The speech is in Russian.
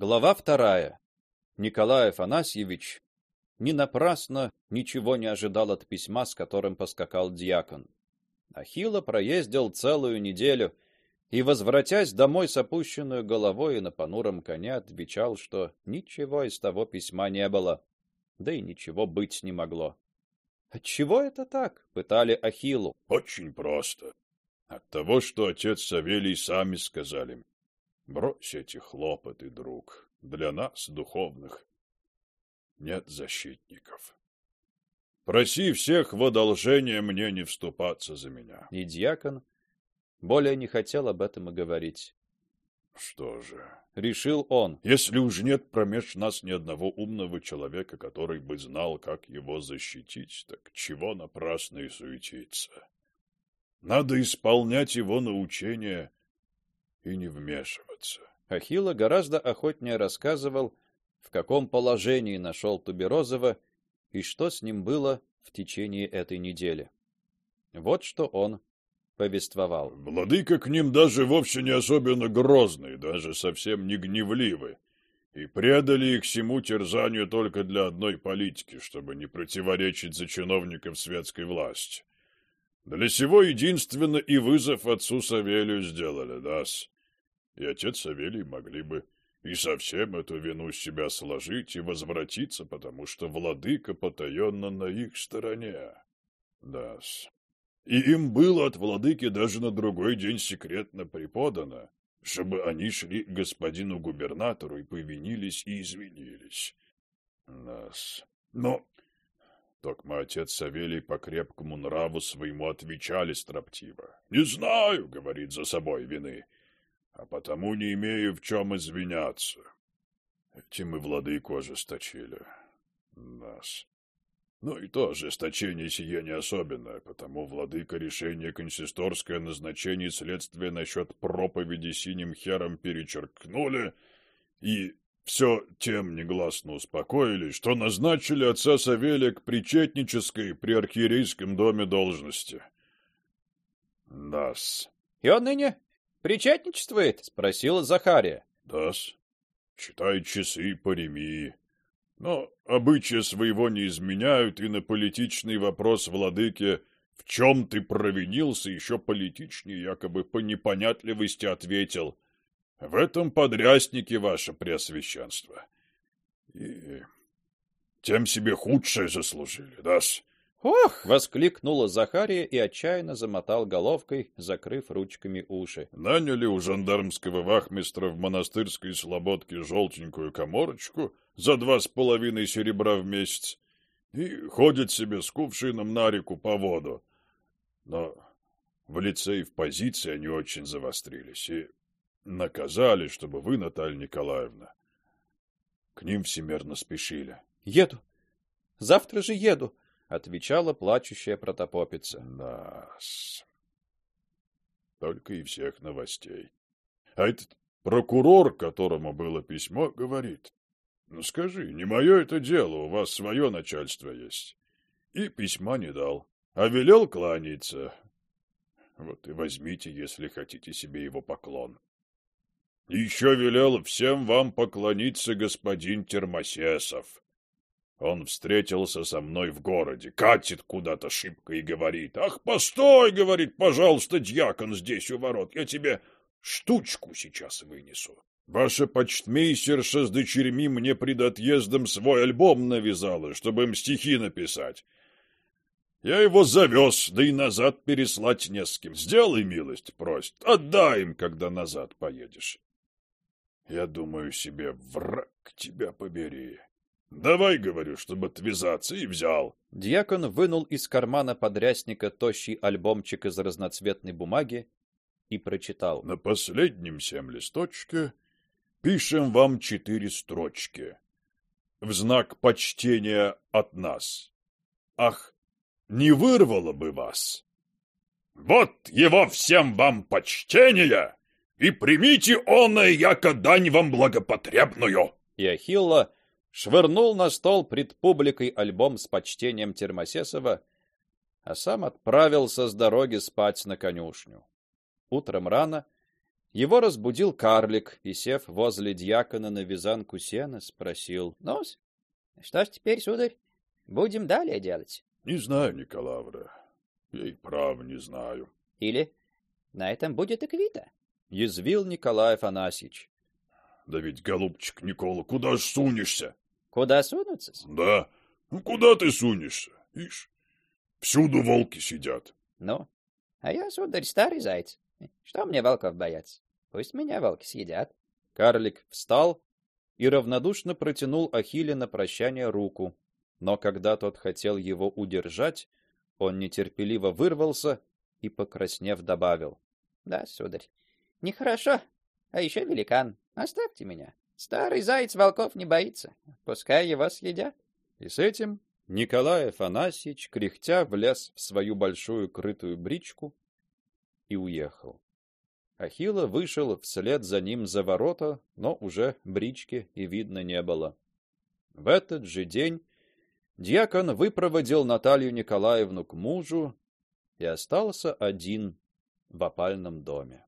Глава вторая. Николай Афанасьевич не напрасно ничего не ожидал от письма, с которым поскакал диакон. Ахилла проездил целую неделю и, возвратясь домой с опущенной головой и на понуром коне, отвечал, что ничего из того письма не было, да и ничего быть не могло. Отчего это так? пытали Ахиллу. Очень просто. От того, что отец Савелий сами сказали. Брось эти хлопоты, друг. Для нас духовных нет защитников. Проси всех в одолжение мне не вступаться за меня. И диакон более не хотел об этом и говорить. Что же, решил он. Если уж нет промеж нас ни одного умного человека, который бы знал, как его защитить, так чего напрасно и суетиться? Надо исполнять его научения и не вмешиваться. Ахилла гораздо охотнее рассказывал, в каком положении нашел Туберозова и что с ним было в течение этой недели. Вот что он повествовал. Владыка к ним даже вовсе не особенно грозный, даже совсем не гневливый, и предали их всему терзанию только для одной политики, чтобы не противоречить за чиновников светской власти. Для сего единственно и вызов отцу Савелию сделали, дас. И отец Савелий могли бы и совсем эту вину с себя сложить и возвратиться, потому что владыка потаенно на их стороне. да -с. И им было от владыки даже на другой день секретно преподано, чтобы они шли к господину губернатору и повинились и извинились. Нас. Но Токма отец Савелий по крепкому нраву своему отвечали строптиво. «Не знаю, — говорит за собой вины, — а потому не имею в чем извиняться. Этим и владыку ожесточили нас. Ну и то ожесточение сие не особенное, потому владыка решение консисторское назначение следствия насчет проповеди синим хером перечеркнули и все тем негласно успокоились, что назначили отца Савелия к причетнической при архиерейском доме должности. Дас. — И он ныне причетничествует? — спросила Захария. — Дас. Читает часы по ремии. Но обычаи своего не изменяют, и на политичный вопрос владыки «В чем ты провинился?» еще политичнее якобы по непонятливости ответил «В этом подряснике, ваше преосвященство». И тем себе худшее заслужили, да-с? «Ох!» — воскликнула Захария и отчаянно замотал головкой, закрыв ручками уши. Наняли у жандармского вахмистра в монастырской слободке желтенькую коморочку за два с половиной серебра в месяц и ходит себе с кувшином на реку по воду. Но в лице и в позиции они очень завострились и наказали, чтобы вы, Наталья Николаевна, к ним всемерно спешили. — Еду. Завтра же еду, — отвечала плачущая протопопица. да -с. Только и всех новостей. А этот прокурор, которому было письмо, говорит. Ну скажи, не мое это дело, у вас свое начальство есть. И письма не дал, а велел кланяться. Вот и возьмите, если хотите себе его поклон. Еще велел всем вам поклониться господин Термосесов. Он встретился со мной в городе, катит куда-то шибко и говорит. «Ах, постой!» — говорит, «пожалуйста, дьякон здесь у ворот, я тебе штучку сейчас вынесу». Ваша почтмейстерша с дочерьми мне пред отъездом свой альбом навязала, чтобы им стихи написать. Я его завез, да и назад переслать не с кем. Сделай милость, просит, отдай им, когда назад поедешь. Я думаю себе, враг тебя побери. Давай, говорю, чтобы отвязаться, и взял. Дьякон вынул из кармана подрясника тощий альбомчик из разноцветной бумаги и прочитал. На последнем семь листочке пишем вам четыре строчки. В знак почтения от нас. Ах, не вырвало бы вас. Вот его всем вам почтения, и примите оное, яко дань вам благопотребную. И Ахилла швырнул на стол пред публикой альбом с почтением Термосесова, а сам отправился с дороги спать на конюшню. Утром рано Его разбудил карлик и, сев возле дьякона на вязанку сена, спросил: "Ну, что ж теперь, сударь, будем далее делать?" "Не знаю, Николавра. Я и право не знаю". "Или на этом будет и квита?" язвил Николай Афанасьевич. "Да ведь, голубчик Никола, куда ж сунешься?" "Куда сунуться?" "Да. Ну куда ты сунешься? Ишь, всюду волки сидят". "Ну, а я, сударь, старый заяц. Что мне волков бояться? Пусть меня волки съедят. Карлик встал и равнодушно протянул Ахилле на прощание руку. Но когда тот хотел его удержать, он нетерпеливо вырвался и, покраснев, добавил: "Да, сударь. Нехорошо, а еще великан. Оставьте меня. Старый заяц волков не боится. Пускай его съедят". И с этим Николай Афанасьевич, кряхтя, влез в свою большую крытую бричку и уехал. Ахилла вышел вслед за ним за ворота, но уже брички и видно не было. В этот же день диакон выпроводил Наталью Николаевну к мужу и остался один в опальном доме.